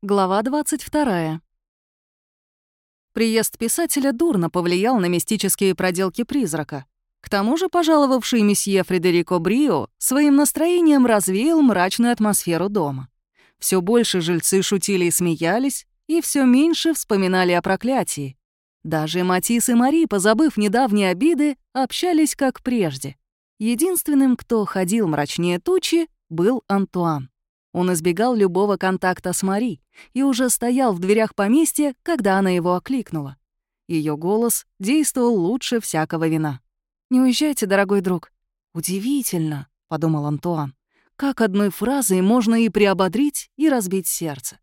Глава 22. Приезд писателя дурно повлиял на мистические проделки призрака. К тому же пожаловавший месье Фредерико Брио своим настроением развеял мрачную атмосферу дома. Все больше жильцы шутили и смеялись, и все меньше вспоминали о проклятии. Даже Матис и Мари, позабыв недавние обиды, общались как прежде. Единственным, кто ходил мрачнее тучи, был Антуан. Он избегал любого контакта с Мари и уже стоял в дверях поместья, когда она его окликнула. Ее голос действовал лучше всякого вина. «Не уезжайте, дорогой друг». «Удивительно», — подумал Антуан, «как одной фразой можно и приободрить, и разбить сердце.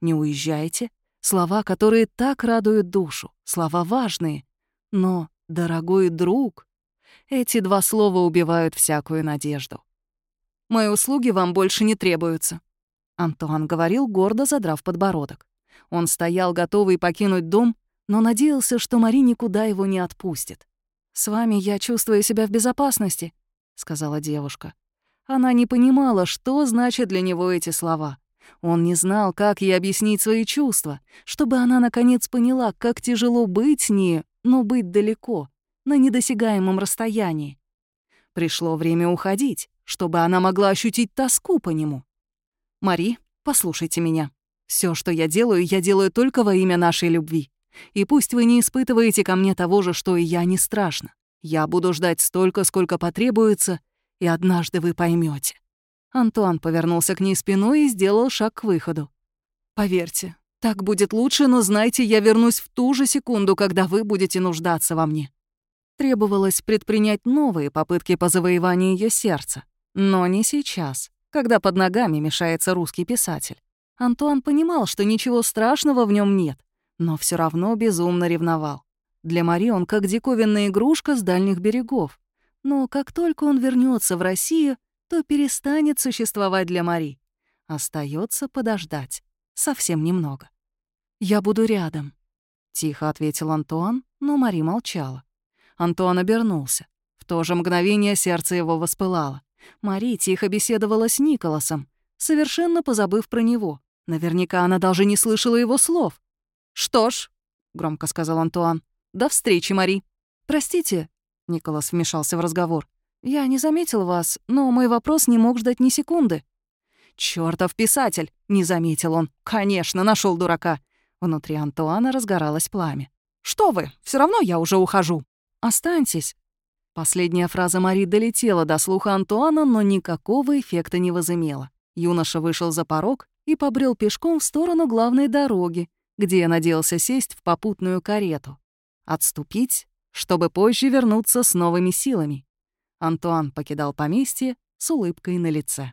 Не уезжайте — слова, которые так радуют душу, слова важные. Но, дорогой друг, эти два слова убивают всякую надежду. Мои услуги вам больше не требуются». Антуан говорил, гордо задрав подбородок. Он стоял, готовый покинуть дом, но надеялся, что Мари никуда его не отпустит. «С вами я чувствую себя в безопасности», — сказала девушка. Она не понимала, что значат для него эти слова. Он не знал, как ей объяснить свои чувства, чтобы она наконец поняла, как тяжело быть с но быть далеко, на недосягаемом расстоянии. Пришло время уходить, чтобы она могла ощутить тоску по нему. «Мари, послушайте меня. Все, что я делаю, я делаю только во имя нашей любви. И пусть вы не испытываете ко мне того же, что и я, не страшно. Я буду ждать столько, сколько потребуется, и однажды вы поймете. Антуан повернулся к ней спиной и сделал шаг к выходу. «Поверьте, так будет лучше, но знайте, я вернусь в ту же секунду, когда вы будете нуждаться во мне». Требовалось предпринять новые попытки по завоеванию ее сердца. Но не сейчас, когда под ногами мешается русский писатель. Антуан понимал, что ничего страшного в нем нет, но все равно безумно ревновал. Для Мари он как диковинная игрушка с дальних берегов. Но как только он вернется в Россию, то перестанет существовать для Мари. Остается подождать. Совсем немного. «Я буду рядом», — тихо ответил Антуан, но Мари молчала. Антуан обернулся. В то же мгновение сердце его воспылало. Мари тихо беседовала с Николасом, совершенно позабыв про него. Наверняка она даже не слышала его слов. «Что ж», — громко сказал Антуан, — «до встречи, Мари». «Простите», — Николас вмешался в разговор, — «я не заметил вас, но мой вопрос не мог ждать ни секунды». «Чёртов писатель!» — не заметил он. «Конечно, нашел дурака». Внутри Антуана разгоралось пламя. «Что вы? Все равно я уже ухожу». «Останьтесь», Последняя фраза Мари долетела до слуха Антуана, но никакого эффекта не возымела. Юноша вышел за порог и побрел пешком в сторону главной дороги, где я надеялся сесть в попутную карету. Отступить, чтобы позже вернуться с новыми силами. Антуан покидал поместье с улыбкой на лице.